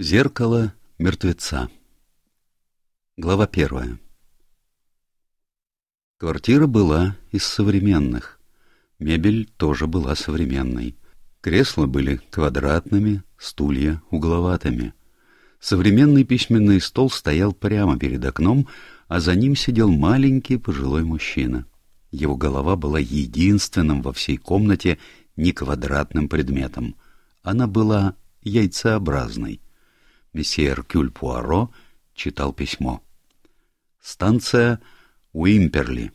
Зеркало мертвеца Глава первая Квартира была из современных. Мебель тоже была современной. Кресла были квадратными, стулья угловатыми. Современный письменный стол стоял прямо перед окном, а за ним сидел маленький пожилой мужчина. Его голова была единственным во всей комнате неквадратным предметом. Она была яйцеобразной. Месье Эркюль Пуаро читал письмо. Станция Уимперли.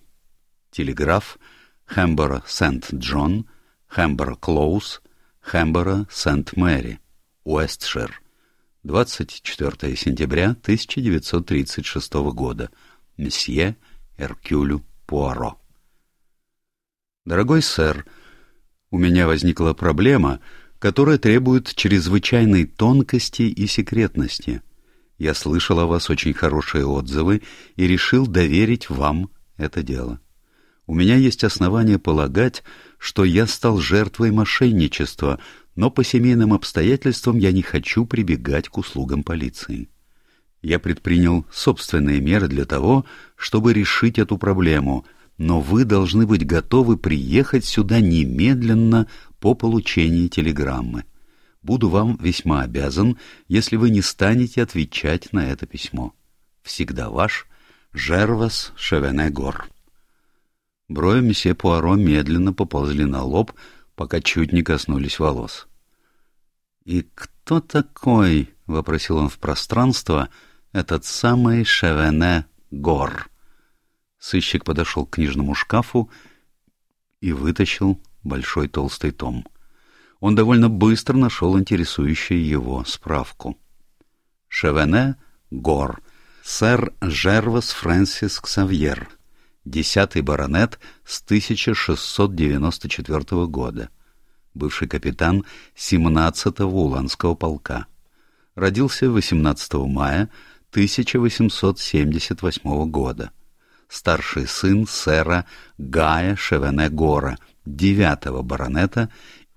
Телеграф Хэмбора Сент-Джон, Хэмбора Клоус, Хэмбора Сент-Мэри, Уэстшир. 24 сентября 1936 года. Месье Эркюлю Пуаро. Дорогой сэр, у меня возникла проблема — которая требует чрезвычайной тонкости и секретности. Я слышал о вас очень хорошие отзывы и решил доверить вам это дело. У меня есть основания полагать, что я стал жертвой мошенничества, но по семейным обстоятельствам я не хочу прибегать к услугам полиции. Я предпринял собственные меры для того, чтобы решить эту проблему, но вы должны быть готовы приехать сюда немедленно по получении телеграммы. Буду вам весьма обязан, если вы не станете отвечать на это письмо. Всегда ваш Жервас Шевенегор. Брови месье Пуаро медленно поползли на лоб, пока чуть не коснулись волос. «И кто такой?» — вопросил он в пространство. «Этот самый Шевене Гор». Сыщик подошел к книжному шкафу и вытащил большой толстый том. Он довольно быстро нашел интересующую его справку. Шевене Гор, сэр Жервас Фрэнсис Ксавьер, десятый баронет с 1694 года, бывший капитан 17-го Уланского полка. Родился 18 мая 1878 года. Старший сын сэра Гая Шевене Гора, девятого баронета,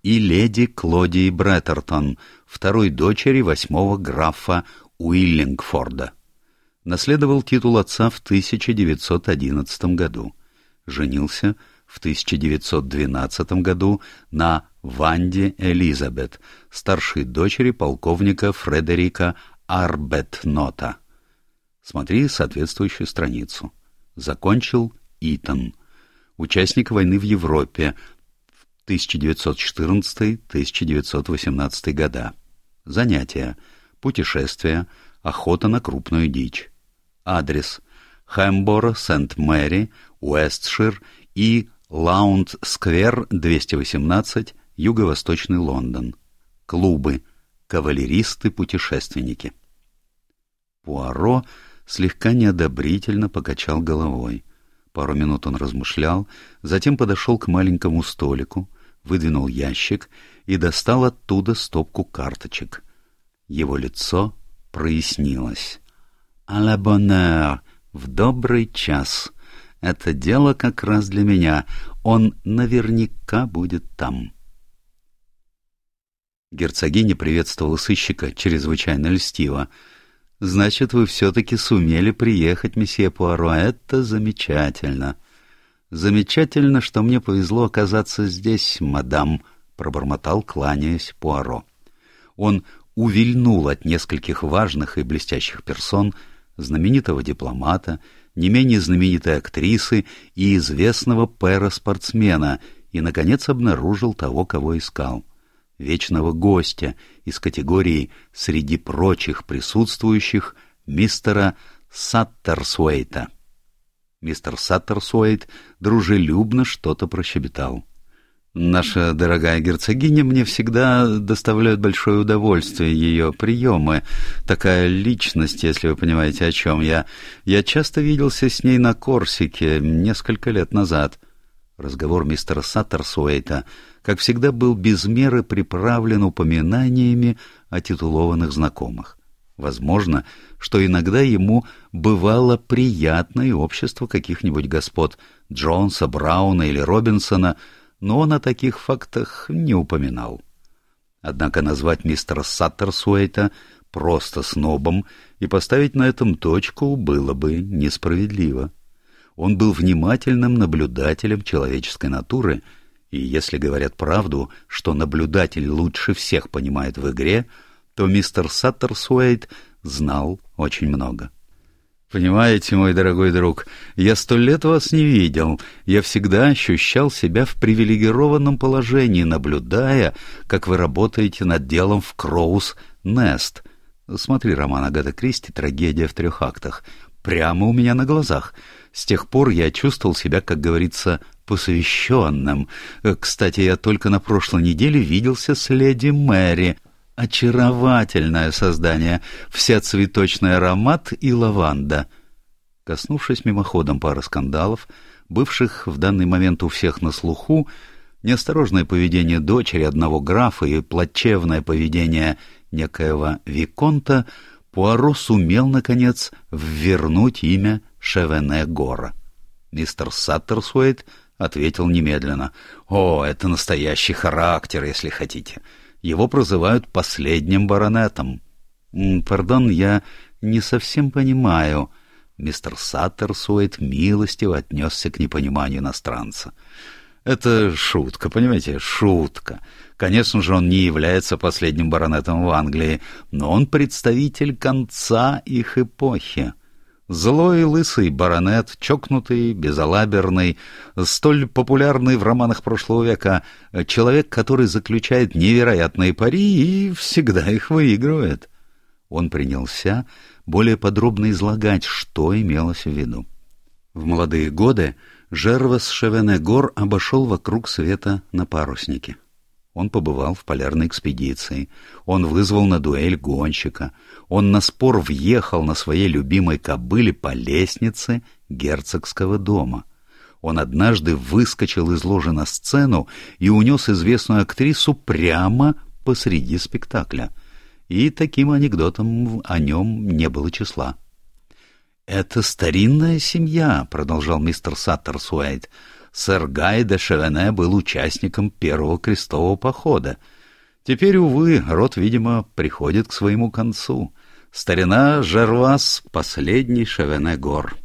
и леди Клодии Бреттертон, второй дочери восьмого графа Уиллингфорда. Наследовал титул отца в 1911 году. Женился в 1912 году на Ванде Элизабет, старшей дочери полковника Фредерика Арбетнота. Смотри соответствующую страницу. Закончил Итон участник войны в Европе в 1914-1918 года. Занятия. Путешествия. Охота на крупную дичь. Адрес. Хэмбор, Сент-Мэри, Уэстшир и Лаунд-сквер, 218, Юго-Восточный Лондон. Клубы. Кавалеристы-путешественники. Пуаро слегка неодобрительно покачал головой. Пару минут он размышлял, затем подошел к маленькому столику, выдвинул ящик и достал оттуда стопку карточек. Его лицо прояснилось. «А ла боннер! В добрый час! Это дело как раз для меня. Он наверняка будет там». Герцогиня приветствовала сыщика чрезвычайно льстиво — Значит, вы все-таки сумели приехать, месье Пуаро. Это замечательно. Замечательно, что мне повезло оказаться здесь, мадам, пробормотал, кланяясь Пуаро. Он увильнул от нескольких важных и блестящих персон, знаменитого дипломата, не менее знаменитой актрисы и известного пэра-спортсмена, и, наконец, обнаружил того, кого искал вечного гостя из категории «среди прочих присутствующих» мистера Саттерсуэйта. Мистер Саттерсуэйт дружелюбно что-то прощебетал. «Наша дорогая герцогиня мне всегда доставляет большое удовольствие ее приемы. Такая личность, если вы понимаете, о чем я. Я часто виделся с ней на Корсике несколько лет назад». Разговор мистера Саттерсуэйта как всегда, был без меры приправлен упоминаниями о титулованных знакомых. Возможно, что иногда ему бывало приятное общество каких-нибудь господ Джонса, Брауна или Робинсона, но он о таких фактах не упоминал. Однако назвать мистера Саттерсуэйта просто снобом, и поставить на этом точку было бы несправедливо. Он был внимательным наблюдателем человеческой натуры, и если говорят правду, что наблюдатель лучше всех понимает в игре, то мистер Саттерсуэйт знал очень много. Понимаете, мой дорогой друг, я сто лет вас не видел. Я всегда ощущал себя в привилегированном положении, наблюдая, как вы работаете над делом в Кроус Нест. Смотри роман Агата Кристи «Трагедия в трех актах». Прямо у меня на глазах. С тех пор я чувствовал себя, как говорится, посвященным. Кстати, я только на прошлой неделе виделся с леди Мэри — Очаровательное создание, вся цветочный аромат и лаванда. Коснувшись мимоходом пары скандалов, бывших в данный момент у всех на слуху, неосторожное поведение дочери одного графа и плачевное поведение некоего Виконта, Пуаро сумел, наконец, ввернуть имя Шевене Гора. Мистер Саттерсуэйт ответил немедленно. «О, это настоящий характер, если хотите. Его прозывают последним баронетом. Пардон, я не совсем понимаю. Мистер Саттерсуэйт милостиво отнесся к непониманию иностранца. Это шутка, понимаете, шутка. Конечно же, он не является последним баронетом в Англии, но он представитель конца их эпохи. Злой лысый баронет, чокнутый, безалаберный, столь популярный в романах прошлого века, человек, который заключает невероятные пари и всегда их выигрывает. Он принялся более подробно излагать, что имелось в виду. В молодые годы Жервас Шевенегор обошел вокруг света на паруснике. Он побывал в полярной экспедиции, он вызвал на дуэль гонщика, он на спор въехал на своей любимой кобыле по лестнице герцогского дома. Он однажды выскочил из ложи на сцену и унес известную актрису прямо посреди спектакля. И таким анекдотом о нем не было числа. «Это старинная семья», — продолжал мистер Саттерсуэйт, — сэр Гай де Шевене был участником первого крестового похода. Теперь, увы, род, видимо, приходит к своему концу. Старина Жервас — последний Шевене гор.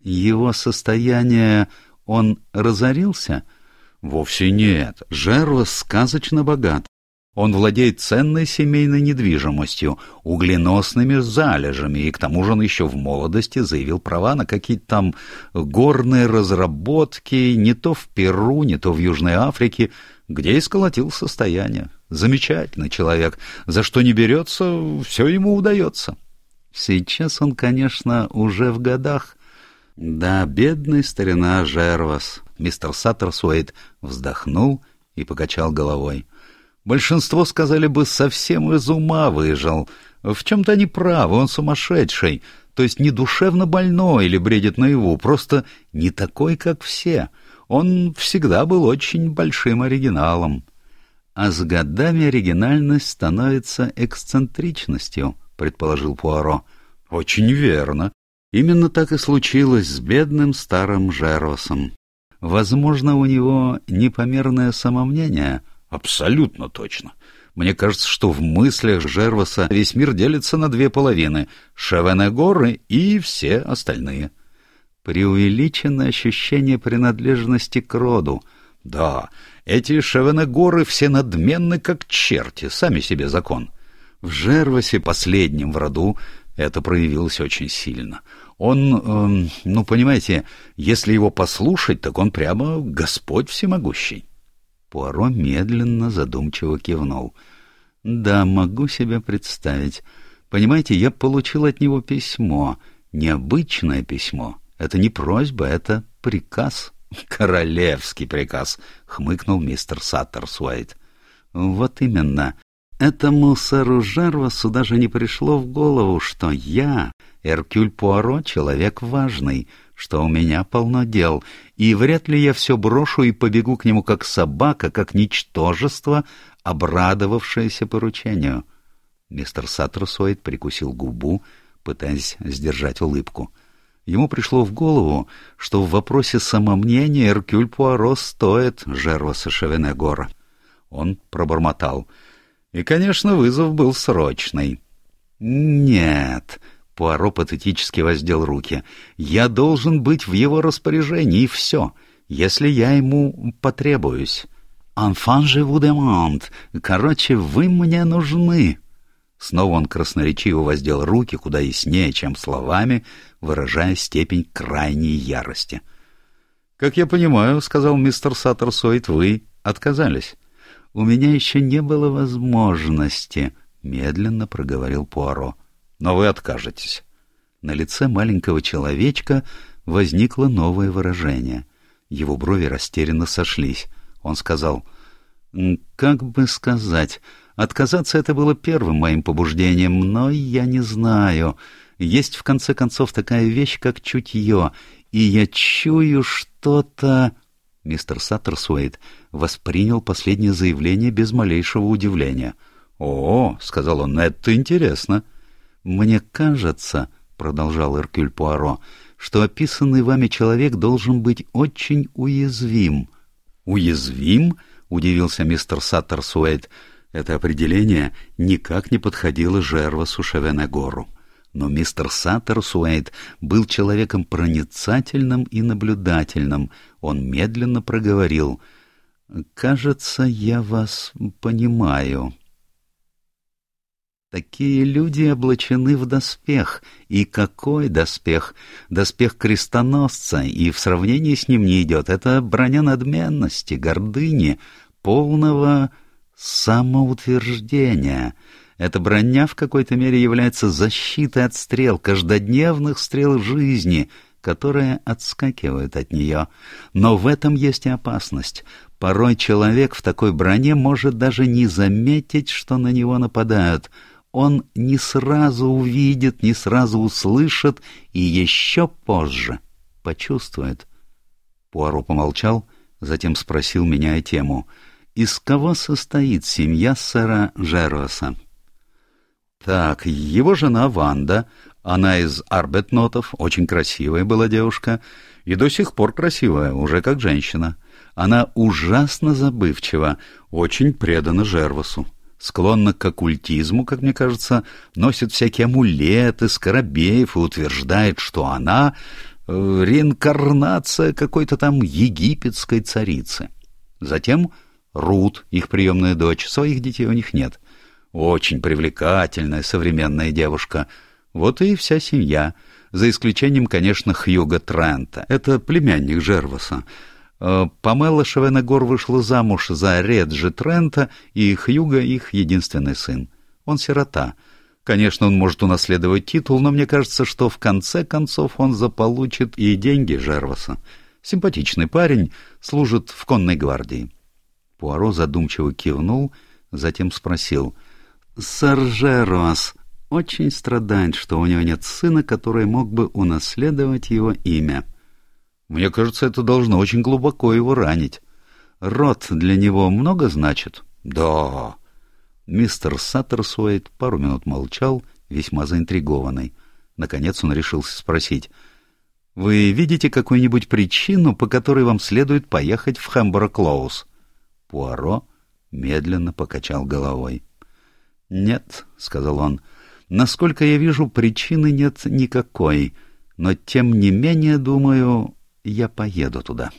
Его состояние... Он разорился? Вовсе нет. Жервас сказочно богат. Он владеет ценной семейной недвижимостью, угленосными залежами, и к тому же он еще в молодости заявил права на какие-то там горные разработки не то в Перу, не то в Южной Африке, где и сколотил состояние. Замечательный человек. За что не берется, все ему удается. Сейчас он, конечно, уже в годах. Да, бедный старина Жервас. Мистер Саттерсуэйт вздохнул и покачал головой. — Большинство сказали бы, совсем из ума выжил. В чем-то они правы, он сумасшедший, то есть не душевно больной или бредит наяву, просто не такой, как все. Он всегда был очень большим оригиналом. А с годами оригинальность становится эксцентричностью, предположил Пуаро. Очень верно. Именно так и случилось с бедным старым Жервасом. Возможно, у него непомерное самомнение — Абсолютно точно. Мне кажется, что в мыслях Жерваса весь мир делится на две половины — Шевенегоры и все остальные. Преувеличенное ощущение принадлежности к роду. Да, эти Шевенегоры все надменны, как черти, сами себе закон. В Жервасе, последнем в роду, это проявилось очень сильно. Он, эм, ну, понимаете, если его послушать, так он прямо Господь всемогущий. Пуаро медленно, задумчиво кивнул. «Да, могу себе представить. Понимаете, я получил от него письмо. Необычное письмо. Это не просьба, это приказ. Королевский приказ», — хмыкнул мистер Саттерсуайт. «Вот именно. Этому сэру Жервасу даже не пришло в голову, что я, Эркюль Пуаро, человек важный» что у меня полно дел, и вряд ли я все брошу и побегу к нему как собака, как ничтожество, обрадовавшееся поручению. Мистер Сатрусоид прикусил губу, пытаясь сдержать улыбку. Ему пришло в голову, что в вопросе самомнения Эркюль Пуаро стоит Жерваса Шевенегора. Он пробормотал. И, конечно, вызов был срочный. «Нет», — Пуаро патетически воздел руки, — «я должен быть в его распоряжении, и все, если я ему потребуюсь». «Enfant je vous demande», короче, вы мне нужны. Снова он красноречиво воздел руки куда яснее, чем словами, выражая степень крайней ярости. «Как я понимаю, — сказал мистер Саттерсойт, — вы отказались». «У меня еще не было возможности», — медленно проговорил Пуаро. «Но вы откажетесь». На лице маленького человечка возникло новое выражение. Его брови растерянно сошлись. Он сказал, «Как бы сказать, отказаться это было первым моим побуждением, но я не знаю. Есть, в конце концов, такая вещь, как чутье, и я чую что-то...» Мистер Саттерсуэйт воспринял последнее заявление без малейшего удивления. «О, — сказал он, — это интересно». «Мне кажется, — продолжал Эркюль Пуаро, — что описанный вами человек должен быть очень уязвим». «Уязвим?» — удивился мистер Саттерсуэйт. Это определение никак не подходило Жервасу Шевенегору. Но мистер Саттерсуэйт был человеком проницательным и наблюдательным. Он медленно проговорил. «Кажется, я вас понимаю». Такие люди облачены в доспех. И какой доспех? Доспех крестоносца, и в сравнении с ним не идет. Это броня надменности, гордыни, полного самоутверждения. Эта броня в какой-то мере является защитой от стрел, каждодневных стрел жизни, которые отскакивают от нее. Но в этом есть и опасность. Порой человек в такой броне может даже не заметить, что на него нападают — он не сразу увидит, не сразу услышит и еще позже почувствует. Пуаро помолчал, затем спросил, меняя тему, «Из кого состоит семья сэра Жероса?» «Так, его жена Ванда, она из Арбетнотов, очень красивая была девушка, и до сих пор красивая, уже как женщина. Она ужасно забывчива, очень предана Жервасу склонна к оккультизму, как мне кажется, носит всякие амулеты, скоробеев и утверждает, что она э, реинкарнация какой-то там египетской царицы. Затем Рут, их приемная дочь, своих детей у них нет. Очень привлекательная современная девушка. Вот и вся семья, за исключением, конечно, Хьюга Трента. Это племянник Жерваса. Э, Памела Шевенегор вышла замуж за Реджи Трента, и Хьюга их единственный сын. Он сирота. Конечно, он может унаследовать титул, но мне кажется, что в конце концов он заполучит и деньги Жерваса. Симпатичный парень, служит в конной гвардии. Пуаро задумчиво кивнул, затем спросил. «Сэр Жервас очень страдает, что у него нет сына, который мог бы унаследовать его имя». Мне кажется, это должно очень глубоко его ранить. Рот для него много значит? Да. Мистер Саттерсуэйт пару минут молчал, весьма заинтригованный. Наконец он решился спросить. «Вы видите какую-нибудь причину, по которой вам следует поехать в Хэмборо-Клоус?» Пуаро медленно покачал головой. «Нет», — сказал он, — «насколько я вижу, причины нет никакой, но тем не менее, думаю, я поеду туда.